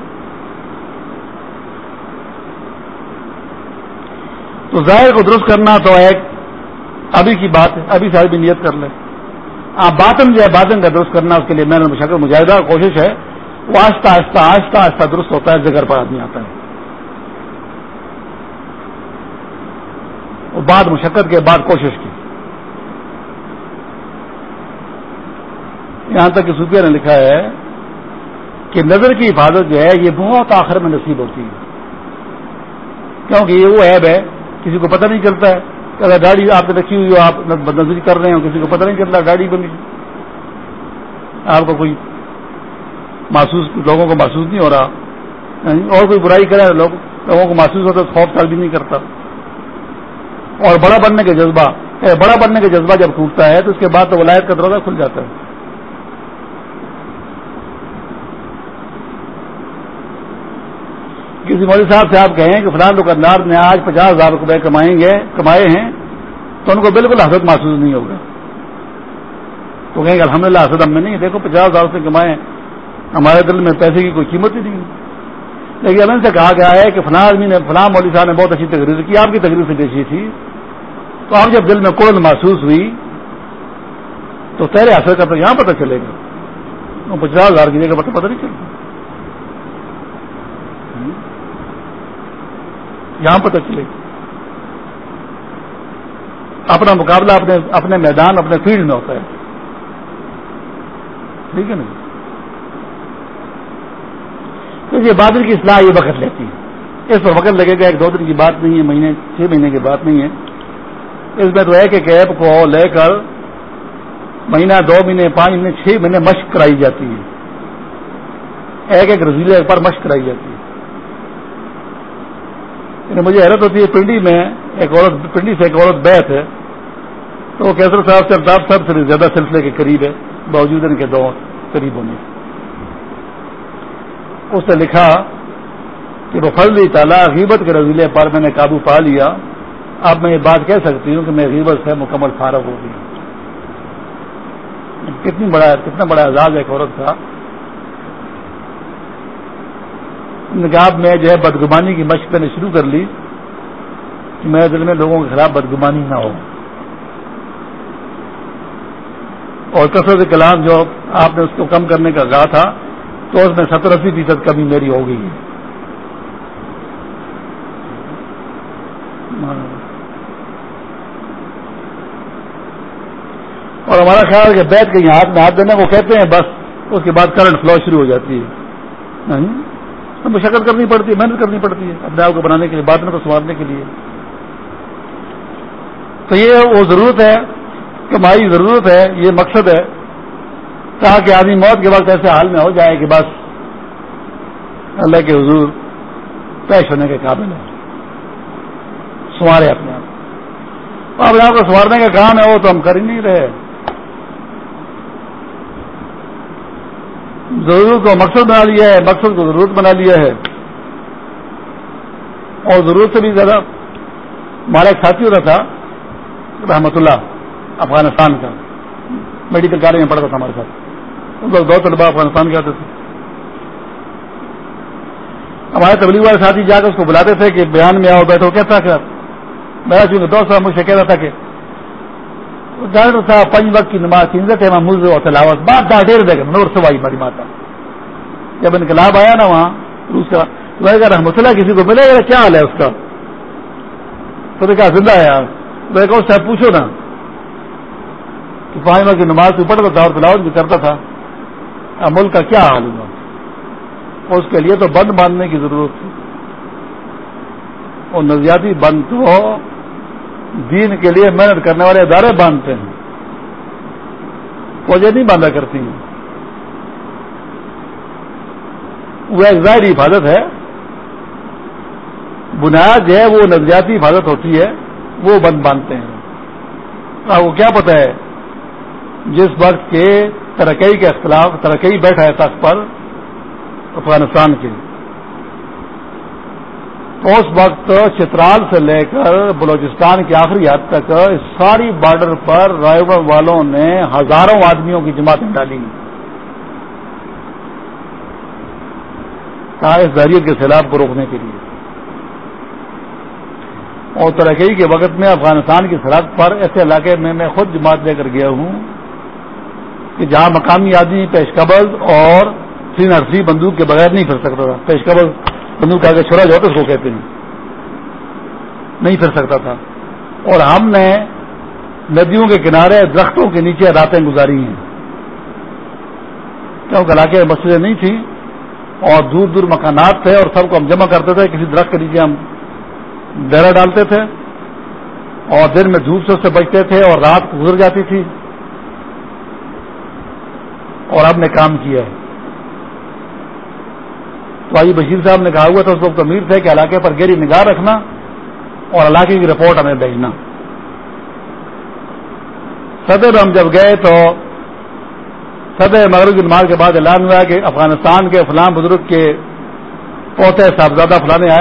تو ظاہر کو درست کرنا تو ایک ابھی کی بات ہے، ابھی ساری بھی نیت کر لیں۔ آپ باطن جو ہے، باطن کا درست کرنا اس کے لیے میں نے مشکل مجاہدہ کوشش ہے۔ وہ آہستہ آہستہ آہستہ آہستہ درست ہوتا ہے جگہ پر آدمی آتا ہے۔ بعد مشقت کے بعد کوشش کی۔ یہاں تک کہ صوفیہ نے لکھا ہے کہ نظر کی حفاظت جو ہے یہ بہت آخر میں نصیب ہوتی ہے۔ کیونکہ یہ وہ ایب ہے، کسی کو پتہ نہیں چلتا ہے اگر گاڑی آپ نے رکھی ہوئی ہو، آپ نظری کر رہے ہو کسی کو پتہ نہیں چل رہا گاڑی بنی۔ آپ کو کوئی محسوس، لوگوں کو محسوس نہیں ہو رہا۔ یعنی اور کوئی برائی کرے، لوگ لوگوں کو محسوس ہوتا خوف سال بھی نہیں کرتا۔ اور بڑا بننے کا جذبہ بڑا بننے کا جذبہ جب ٹوٹتا ہے تو اس کے بعد تو ولایت کا دروازہ کھل جاتا ہے۔ کسی مودی صاحب سے آپ کہیں کہ فلان دکاندار نے آج پچاس ہزار روپئے کمائیں گے، کمائے ہیں، تو ان کو بالکل حسد محسوس نہیں ہوگا۔ تو کہیں گے الحمد للہ حسد ہم میں نہیں دیکھو پچاس ہزار روپئے کمائے ہمارے دل میں پیسے کی کوئی قیمت ہی نہیں لیکن ان سے کہا گیا ہے کہ فلاں آدمی نے فلاں مودی صاحب نے بہت اچھی تقریر کی، آپ کی تقریر سے دیکھی تھی۔ تو آپ جب دل میں کوڑ محسوس ہوئی، تو تیرے اثر کا تو یہاں پتہ چلے گا۔ پچاس ہزار کی جگہ پتہ پتہ نہیں چلتا یہاں پتہ چلے گا۔ اپنا مقابلہ اپنے اپنے میدان، اپنے فیلڈ میں ہوتا ہے۔ ٹھیک ہے نا؟ تو یہ بادل کی اصلاح یہ وقت لیتی ہے۔ اس پر وقت لگے گا، ایک دو دن کی بات نہیں ہے، مہینے، چھ مہینے کی بات نہیں ہے۔ اس میں تو ایک ایک ایپ کو لے کر مہینہ، دو مہینے، پانچ مہینے، چھ مہینے مشق کرائی جاتی ہے۔ ایک ایک رزیلے پر مشق کرائی جاتی ہے۔ یعنی مجھے حیرت ہوتی ہے، پنڈی میں ایک عورت، پنڈی سے ایک عورت بیت ہے، تو وہ کیسر صاحب سے الطاف صاحب سے زیادہ سلسلے کے قریب ہے، باوجود ان کے دو قریب ہونے۔ اس نے لکھا کہ وہ تعالیٰ غیبت کے رضیلے پر میں نے قابو پا لیا۔ اب میں یہ بات کہہ سکتی ہوں کہ میں غیبت سے مکمل فارغ ہو گئی کتنی بڑا کتنا بڑا اعزاز ایک عورت تھا نگاب میں جو ہے بدگمانی کی مشق میں نے شروع کر لی کہ میرے دل میں لوگوں کے خلاف بدگمانی نہ ہو۔ اور کثرت کلام جو آپ نے اس کو کم کرنے کا کہا تھا تو اس میں ستر اسی فیصد کمی میری ہو گئی ہے۔ اور ہمارا خیال ہے کہ بیٹھ کے ہاتھ میں ہاتھ دینا وہ کہتے ہیں، بس اس کے بعد کرنٹ فلو شروع ہو جاتی ہے۔ مشقت کرنی پڑتی ہے، محنت کرنی پڑتی ہے، اپنے آپ کو بنانے کے لیے بات کو سنوارنے کے لیے۔ تو یہ وہ ضرورت ہے، کمائی ضرورت ہے، یہ مقصد ہے۔ تاکہ آدمی موت کے وقت ایسے حال میں ہو جائے کہ بس اللہ کے حضور پیش ہونے کے قابل ہے۔ سنوارے اپنے آپ۔ اپنے آپ کو سنوارنے کا کام ہے، وہ تو ہم کر ہی نہیں رہے۔ ضرورت کو مقصد بنا لیا ہے، مقصد کو ضرورت بنا لیا ہے۔ اور ضرورت سے بھی زیادہ ہمارا ایک ساتھی ہوتا تھا، رحمت اللہ، افغانستان کا۔ میڈیکل کالج میں پڑھتا تھا ہمارے ساتھ۔ دو طلبا افغانستان کے آتے تھے۔ ہمارے تبلیغ والے ساتھی جا کر اس کو بلاتے تھے کہ بیان میں آؤ، بیٹھو، کیسا کر میں چونکہ دوست صاحب مجھ سے کہہ رہا تھا کہ ڈاکٹر صاحب پنج وقت کی نماز تین سے محمود اور تلاوت۔ بات دا ڈیر دے گا نور سوائی ہماری ماتا جب انقلاب آیا نا وہاں، روس کا، تو میں کہا رحمت اللہ کسی کو ملے گا کیا حال ہے اس کا؟ تو نے کہا، زندہ ہے یار۔ میں کہا صاحب پوچھو نا کہ پانچ وقت کی نماز بھی پڑھتا تھا اور تلاوت بھی کرتا تھا ملک کا کیا حال ہوا؟ اس کے لیے تو بند باندھنے کی ضرورت تھی۔ اور نظریاتی بند تو دین کے لیے محنت کرنے والے ادارے باندھتے ہیں۔ فوجیں نہیں باندھا کرتی ہیں۔ وہ ایک ظاہری حفاظت ہے۔ بنیاد جو ہے، وہ نظریاتی حفاظت ہوتی ہے، وہ بند باندھتے ہیں۔ آپ کو کیا پتا ہے، جس وقت کے ترقی کے اختلاف، ترقی بیٹھا ہے تخت پر افغانستان کے اس وقت چترال سے لے کر بلوچستان کی آخری حد تک ساری بارڈر پر رائبر والوں نے ہزاروں آدمیوں کی جماعتیں ڈالی۔ اس ذریعت کے سیلاب کو روکنے کے لیے۔ اور ترقی کے وقت میں افغانستان کی سرحد پر ایسے علاقے میں میں خود جماعت لے کر گیا ہوں۔ کہ جہاں مقامی آدمی پیش قبض اور تین نرسی بندوق کے بغیر نہیں پھر سکتا تھا۔ پیش قبض بندوق آگے چھوڑا جو اس کو کہتے ہیں۔ نہیں پھر سکتا تھا۔ اور ہم نے ندیوں کے کنارے درختوں کے نیچے راتیں گزاری ہیں۔ کیونکہ علاقے میں مسجدیں نہیں تھیں اور دور دور مکانات تھے اور سب کو ہم جمع کرتے تھے۔ کسی درخت کے نیچے ہم ڈیرا ڈالتے تھے اور دن میں دھوپ سے اس سے بچتے تھے اور رات گزر جاتی تھی۔ اور ہم نے کام کیا ہے۔ تو آئی بشیر صاحب نے کہا، ہوا تھا اس وقت امیر تھے کہ علاقے پر گہری نگاہ رکھنا اور علاقے کی رپورٹ ہمیں بھیجنا۔ صدر ہم جب گئے تو صدر مغرب کی کے بعد اعلان ہوا کہ افغانستان کے فلاں بزرگ کے پوتے صاحبزادہ فلانے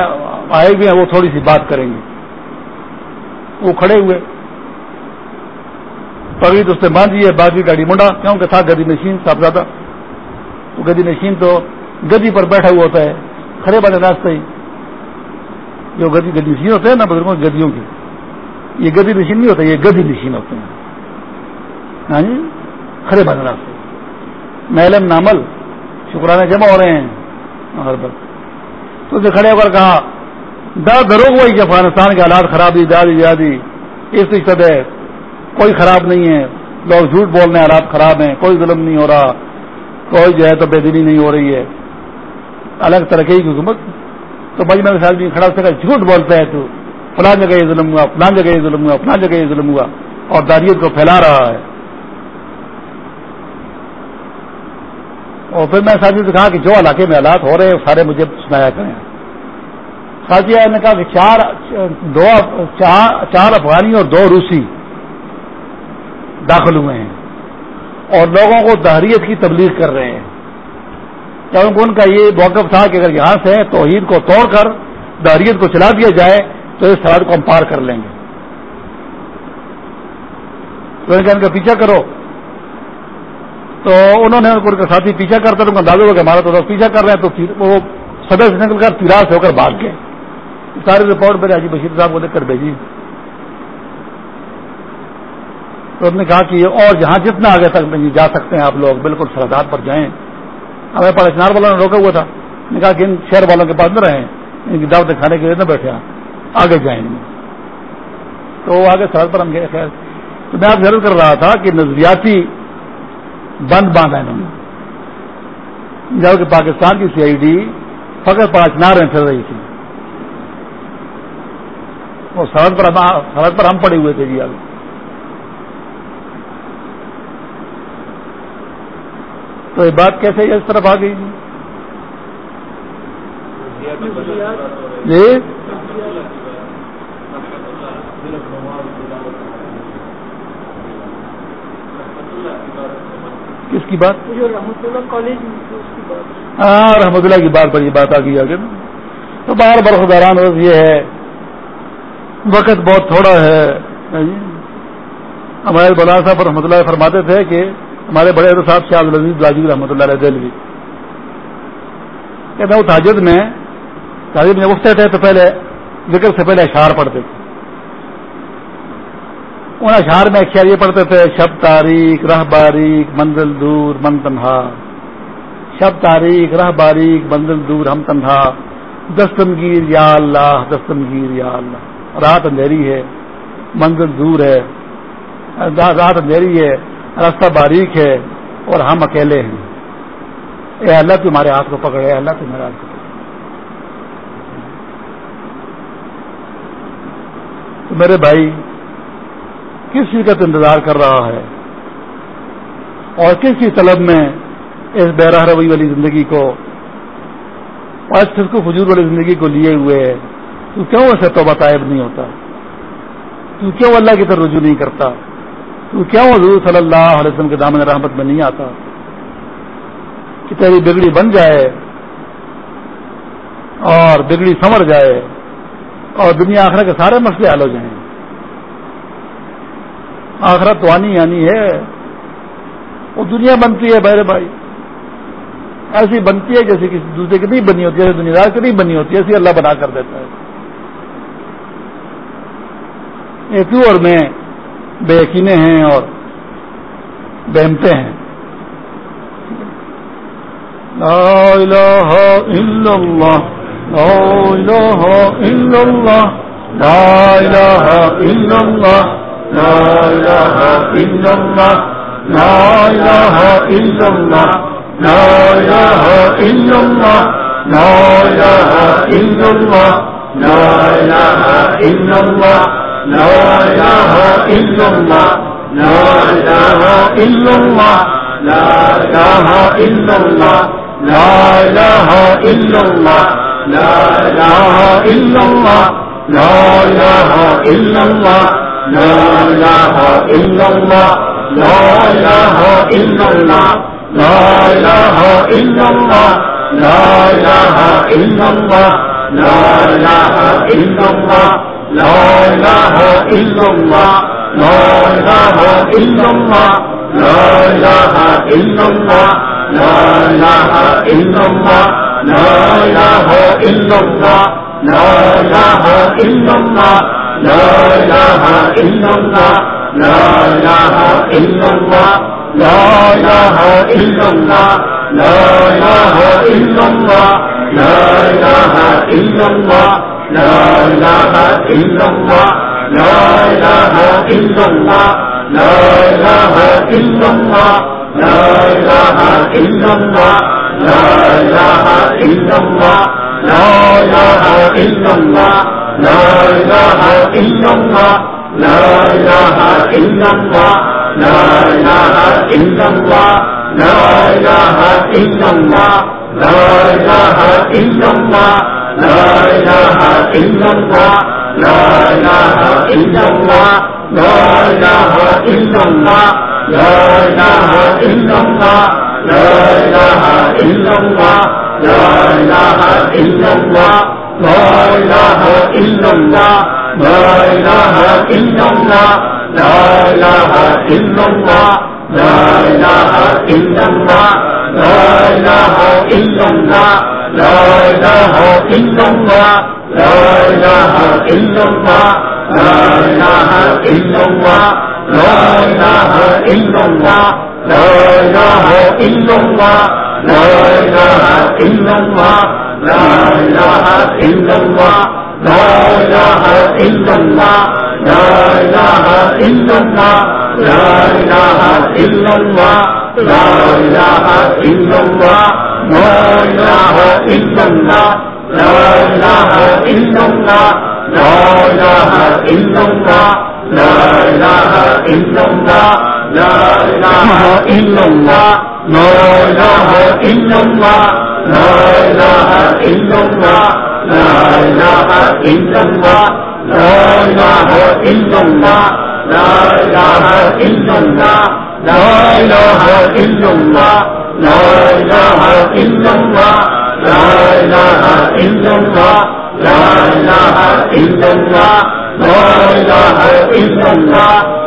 آئے ہوئے ہیں، وہ تھوڑی سی بات کریں گے۔ وہ کھڑے ہوئے۔ پگڑی تو اس نے باندھی ہے باقی گاڑی منڈا کیوں کہ تھا گدی نشین صاحبزادہ تو گدی نشین تو گدی پر بیٹھا ہوا ہوتا ہے، کھڑے والے راستے ہی۔ جو گدی گدی نشین ہوتے ہیں نا بزرگوں، گدیوں کی یہ گدی نشین نہیں ہوتا، یہ گدی نشین ہوتے ہیں۔ ہاں جی؟ کھڑے والے راستے۔ محلم نامل شکرانے جمع ہو رہے ہیں۔ ہر بار تو اسے کھڑے ہو کر کہا در دروگ وہی کہ افغانستان کے حالات خرابی دادی جادی اس سطح کوئی خراب نہیں ہے۔ لوگ جھوٹ بولنے حالات خراب ہیں، کوئی ظلم نہیں ہو رہا۔ کوئی جو ہے تو بے دلی نہیں ہو رہی ہے۔ الگ طرح کی حکومت تو بھائی میں آدمی کھڑا سے جھوٹ بولتا ہے تو فلاں جگہ یہ ظلم ہوا، فلاں جگہ یہ ظلم ہوا، فلاں جگہ یہ ظلم ہوا۔ اور داریت کو پھیلا رہا ہے۔ اور پھر میں ساتھی سے کہا کہ جو علاقے میں حالات ہو رہے ہیں سارے مجھے سنایا کریں۔ ساتھی نے کہا کہ چار، دو چار افغانی اور دو روسی۔ داخل ہوئے ہیں اور لوگوں کو دہریت کی تبلیغ کر رہے ہیں۔ کیونکہ ان کا یہ موقف تھا کہ اگر یہاں سے توحید کو توڑ کر دہریت کو چلا دیا جائے تو اس سرحد کو ہم پار کر لیں گے۔ تو ان کا پیچھا کرو۔ تو انہوں نے ان کو ساتھی پیچھا کرتا ان کا دادو کو ہمارا تو پیچھا کر رہے ہیں تو وہ سدر سے نکل کر تیراس ہو کر بھاگ گئے۔ ساری رپورٹ میرے حاجی بشیر صاحب کو لکھ کر بھیجی۔ تو انہوں نے کہا کہ اور جہاں جتنا آگے تک جا سکتے ہیں آپ لوگ بالکل سرحدات پر جائیں۔ ہمیں پاکستان والوں نے روکا ہوا تھا۔ نے کہا کہ ان شہر والوں کے پاس نہ رہیں۔ ان کی دعوت کھانے کے لیے نہ بیٹھے آگے جائیں۔ تو آگے سرحد پر ہم گئے۔ خیر، تو میں آپ ضرور کر رہا تھا کہ نظریاتی بند باندھا انہوں نے۔ جبکہ پاکستان کی سی آئی ڈی فقط پانچ ناریں پھر رہی تھی۔ وہ سڑک پر سڑک پر ہم پڑے ہوئے تھے جی آگے۔ تو یہ بات کیسے اس طرف آ گئی جی؟ کس کی بات؟ ہاں رحمت اللہ کی بات پر یہ بات آ گئی آگے تو بار بار خداران یہ ہے۔ وقت بہت تھوڑا ہے۔ ہمارے بلا صاحب رحمۃ اللہ فرماتے تھے کہ ہمارے بڑے صاحب شاہ العزیز راجیو رحمۃ اللہ علیہ دلوی کہتے ہیں تاجد میں تاجد میں اٹھتے تھے تو پہلے ذکر سے پہلے اشعار پڑھتے تھے۔ ان اشعار میں خیر یہ پڑھتے تھے، شب تاریخ رہ باریک، منزل دور، من تنہا۔ شب تاریخ رہ باریک، منزل دور، ہم تنہا۔ دستمگیر یا اللہ دستمگیر یا اللہ۔ رات اندھیری ہے، منزل دور ہے۔ رات اندھیری ہے۔ راستہ باریک ہے اور ہم اکیلے ہیں۔ اے اللہ تمہارے ہاتھ کو پکڑے اللہ تمہارے ہاتھ کو پکڑے تو میرے بھائی، کس چیز کا تو انتظار کر رہا ہے؟ اور کس چیز طلب میں اس بیرہ روی والی زندگی کو، اور کو فجور والی زندگی کو لیے ہوئے ہے؟ تو کیوں اسے تو بتائب نہیں ہوتا؟ تو کیوں اللہ کی طرف رجوع نہیں کرتا؟ تو کیوں حضور صلی اللہ علیہ وسلم کے دامن رحمت میں نہیں آتا؟ کہ تیری بگڑی بن جائے اور بگڑی سمر جائے اور دنیا آخرت کے سارے مسئلے حل ہو جائیں۔ آخرت تو آنی آنی ہے۔ وہ دنیا بنتی ہے بہرے بھائی۔ ایسی بنتی ہے جیسے کسی دوسرے کی نہیں بنی ہوتی ہے دنیا دار کی نہیں بنی ہوتی ایسی اللہ بنا کر دیتا ہے۔ ایک اور میں بے یقینے ہیں اور بہمتے ہیں۔ لا الہ الا اللہ، لا الہ الا اللہ، لا الہ الا اللہ، لا الہ الا اللہ، لا الہ الا اللہ، لا الہ الا اللہ، لا الہ الا اللہ، لا الہ الا اللہ۔ لا إله إلا الله لا إله إلا الله لا إله إلا الله لا إله إلا الله لا إله إلا الله لا إله إلا الله لا إله إلا الله لا إله إلا الله لا إله إلا الله لا إله إلا الله لا إله إلا الله لا إله إلا الله لا إله إلا الله لا إله إلا الله لا إله إلا الله لا إله إلا الله لا إله إلا الله لا إله إلا الله لا إله إلا الله لا إله إلا الله لا إله إلا الله لا إله إلا الله لا إله إلا الله لا إله إلا الله محمد رسول اللہ إلا الله إلا الله إلا الله إلا الله إلا الله إلا الله إلا الله إلا الله إلا الله إلا الله. إلا الله. إلا الله. إلا الله. إلا الله. إلا الله. إلا الله. إلا الله. إلا الله. إلا الله إلا الله إلا الله إلا الله إلا الله إلا الله إلا الله إلا الله إلا الله لا الہ الا اللہ لا الہ الا اللہ لا الہ الا اللہ لا الہ الا اللہ لا الہ الا اللہ الا اللہ لا الہ الا اللہ لا الہ الا اللہ لا الہ الا اللہ لا الہ الا اللہ لا الہ الا اللہ لا الہ الا اللہ لا الہ الا اللہ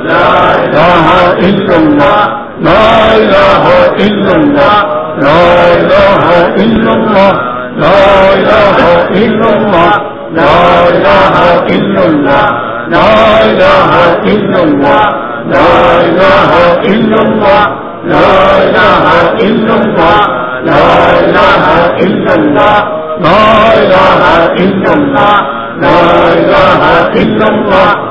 إلا الله إلا الله إلا الله إلا الله إلا الله إلا الله إلا الله إلا الله إلا الله إلا الله إلا الله إلا الله إلا الله إلا الله إلا الله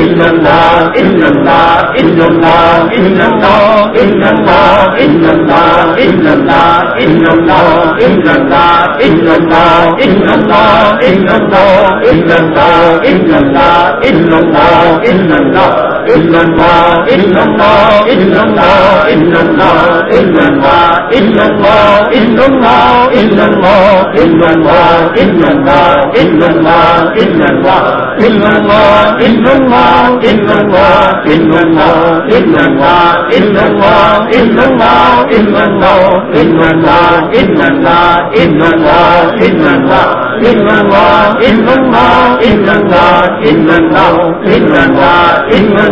إلا الله إلا الله إلا الله إلا الله إلا الله إلا الله إلا الله إلا الله إلا الله إلا الله إلا الله إلا الله إلا الله إلا الله إلا الله إلا الله ان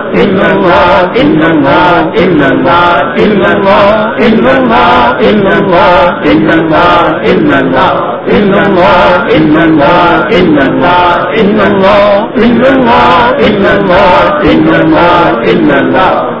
اللہ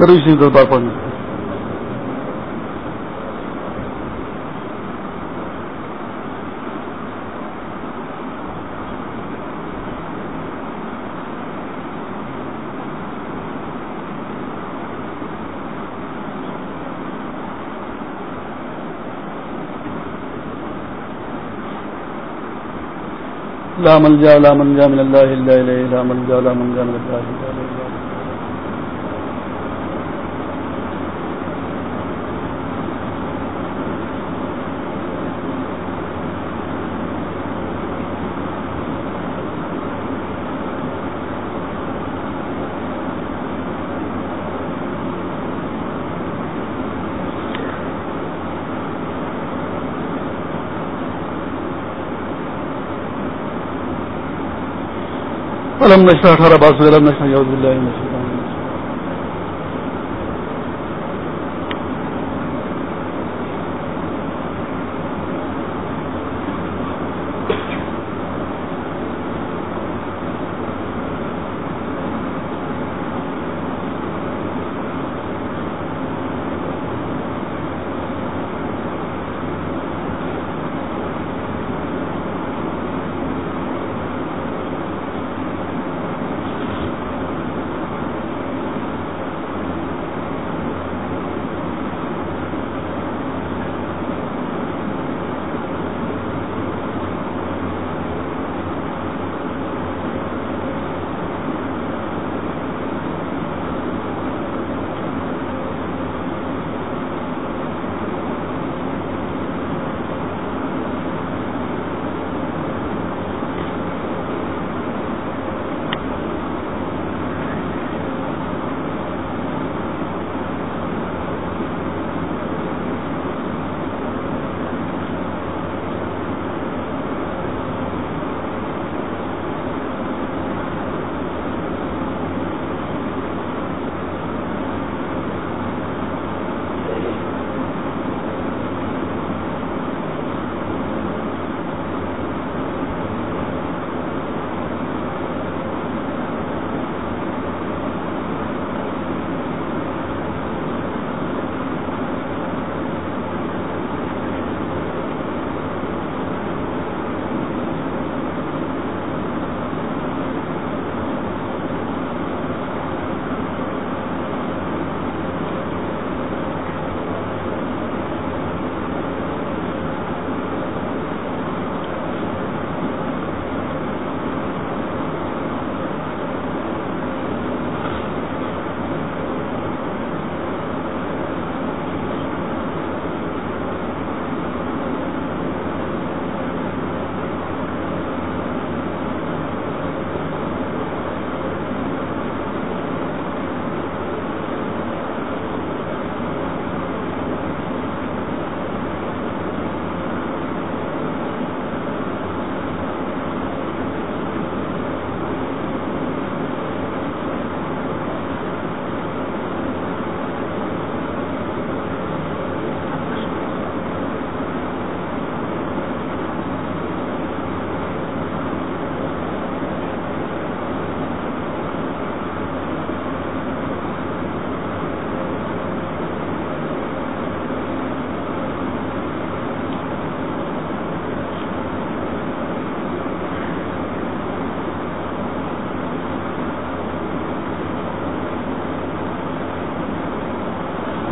درشنی دربار پڑھنا لا ملجا لا منجا من الله الا اليه لا ملجا لا منجا من الله الا اليه علم نشرح اٹھارہ باسو علم نشرح یعود اللہ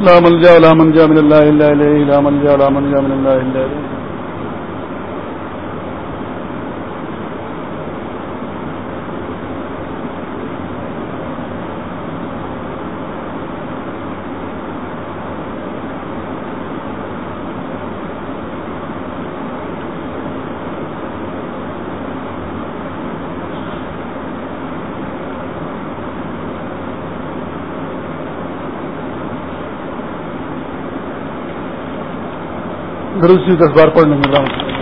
لا ملجا ولا منجا من الله الا اليه لا ملجا ولا منجا من الله الا اليه درست دس بار پڑھنے میں رہا ہوں